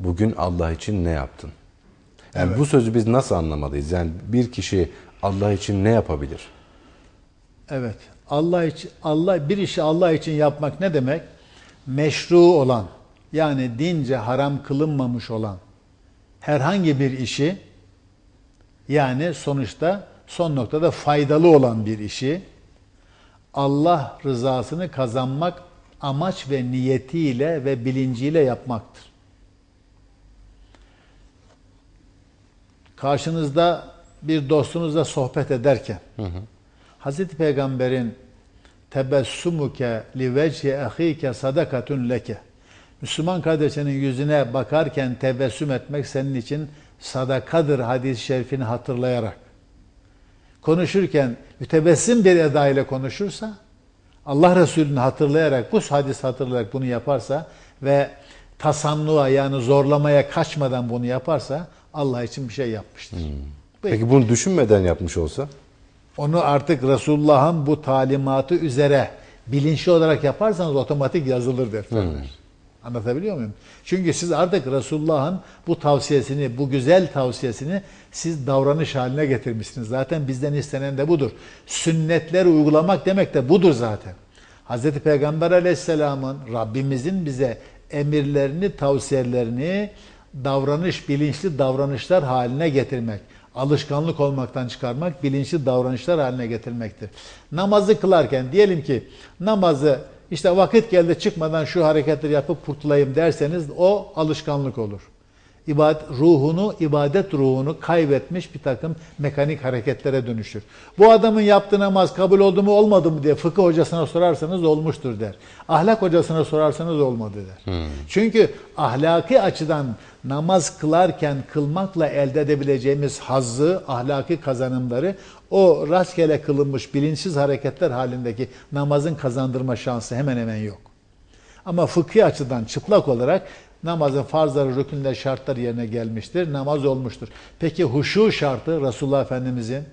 bugün Allah için ne yaptın? Yani bu sözü biz nasıl anlamalıyız? Yani bir kişi Allah için ne yapabilir? Evet. Allah için Allah bir işi Allah için yapmak ne demek? Meşru olan yani dince haram kılınmamış olan herhangi bir işi yani sonuçta son noktada faydalı olan bir işi Allah rızasını kazanmak amaç ve niyetiyle ve bilinciyle yapmaktır. Karşınızda bir dostunuzla sohbet ederken hı hı. Hazreti Peygamber'in tebessumuke li vecihi ahike sadakatun leke Müslüman kardeşinin yüzüne bakarken tebessüm etmek senin için sadakadır hadis-i şerifini hatırlayarak. Konuşurken mütebessim bir eda ile konuşursa, Allah Resulü'nü hatırlayarak, bu hadis hatırlayarak bunu yaparsa ve tasannuğa yani zorlamaya kaçmadan bunu yaparsa Allah için bir şey yapmıştır. Hmm. Peki bunu düşünmeden yapmış olsa? Onu artık Resulullah'ın bu talimatı üzere bilinçli olarak yaparsanız otomatik yazılır defterler. Hmm. Anlatabiliyor muyum? Çünkü siz artık Resulullah'ın bu tavsiyesini, bu güzel tavsiyesini siz davranış haline getirmişsiniz. Zaten bizden istenen de budur. Sünnetleri uygulamak demek de budur zaten. Hz. Peygamber aleyhisselamın, Rabbimizin bize emirlerini, tavsiyelerini davranış, bilinçli davranışlar haline getirmek. Alışkanlık olmaktan çıkarmak, bilinçli davranışlar haline getirmektir. Namazı kılarken diyelim ki namazı işte vakit geldi çıkmadan şu hareketleri yapıp kurtulayım derseniz o alışkanlık olur. İbadet ruhunu, ibadet ruhunu kaybetmiş bir takım mekanik hareketlere dönüşür. Bu adamın yaptığı namaz kabul oldu mu olmadı mı diye fıkıh hocasına sorarsanız olmuştur der. Ahlak hocasına sorarsanız olmadı der. Hmm. Çünkü ahlaki açıdan namaz kılarken kılmakla elde edebileceğimiz hazzı, ahlaki kazanımları o rastgele kılınmış bilinçsiz hareketler halindeki namazın kazandırma şansı hemen hemen yok. Ama fıkhi açıdan çıplak olarak namazın farzları, rükünler, şartları yerine gelmiştir. Namaz olmuştur. Peki huşu şartı Resulullah Efendimizin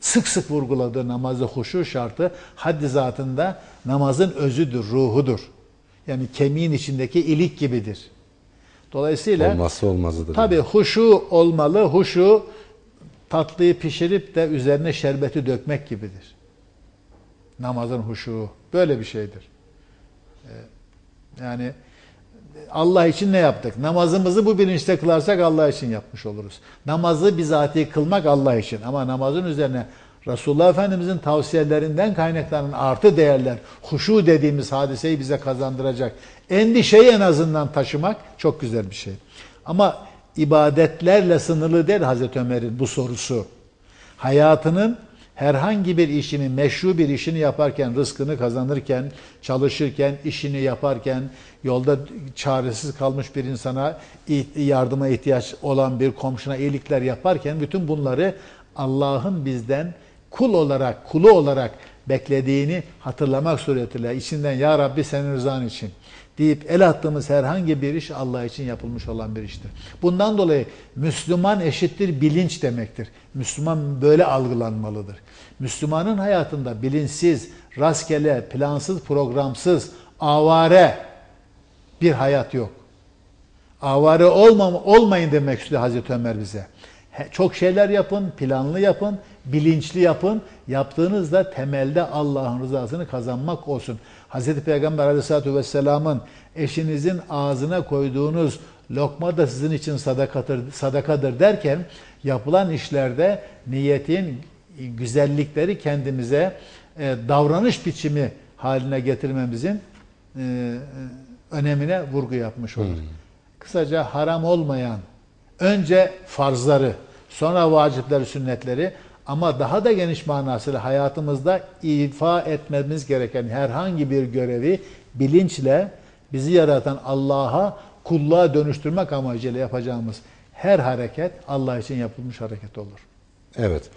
sık sık vurguladığı namazı huşu şartı haddi zatında namazın özüdür, ruhudur. Yani kemiğin içindeki ilik gibidir. Dolayısıyla olmazsa olmazıdır. Tabii yani. huşu olmalı. Huşu tatlıyı pişirip de üzerine şerbeti dökmek gibidir. Namazın huşu böyle bir şeydir. Ee, yani Allah için ne yaptık? Namazımızı bu bilinçte kılarsak Allah için yapmış oluruz. Namazı bizatihi kılmak Allah için ama namazın üzerine Resulullah Efendimizin tavsiyelerinden kaynaklanan artı değerler, huşu dediğimiz hadiseyi bize kazandıracak. Endişeyi en azından taşımak çok güzel bir şey. Ama ibadetlerle sınırlı değil Hazreti Ömer'in bu sorusu. Hayatının herhangi bir işini, meşru bir işini yaparken, rızkını kazanırken, çalışırken, işini yaparken, yolda çaresiz kalmış bir insana yardıma ihtiyaç olan bir komşuna iyilikler yaparken bütün bunları Allah'ın bizden kul olarak, kulu olarak beklediğini hatırlamak suretiyle içinden Ya Rabbi senin rızan için deyip el attığımız herhangi bir iş Allah için yapılmış olan bir iştir. Bundan dolayı Müslüman eşittir bilinç demektir. Müslüman böyle algılanmalıdır. Müslümanın hayatında bilinçsiz, rastgele, plansız, programsız, avare bir hayat yok. Avare olmam, olmayın demek istiyor Hazreti Ömer bize. Çok şeyler yapın, planlı yapın, bilinçli yapın. Yaptığınızda temelde Allah'ın rızasını kazanmak olsun. Hz. Peygamber aleyhissalatü vesselamın eşinizin ağzına koyduğunuz lokma da sizin için sadakadır, sadakadır derken yapılan işlerde niyetin güzellikleri kendimize e, davranış biçimi haline getirmemizin e, e önemine vurgu yapmış olur. Hmm. Kısaca haram olmayan önce farzları, sonra vacipleri, sünnetleri ama daha da geniş manasıyla hayatımızda ifa etmemiz gereken herhangi bir görevi bilinçle bizi yaratan Allah'a kulluğa dönüştürmek amacıyla yapacağımız her hareket Allah için yapılmış hareket olur. Evet.